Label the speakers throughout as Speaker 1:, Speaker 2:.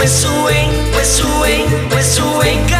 Speaker 1: we're whistling. we're we're.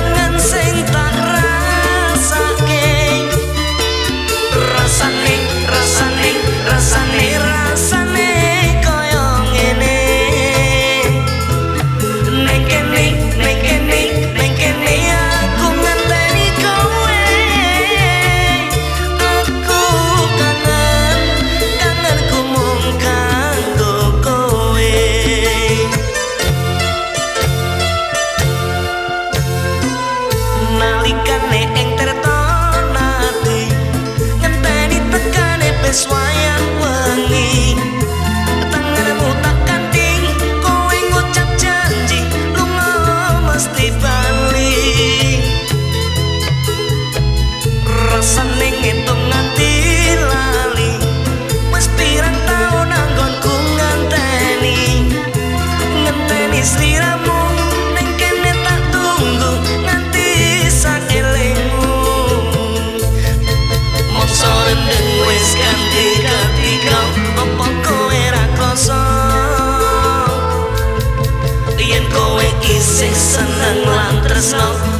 Speaker 1: smoke.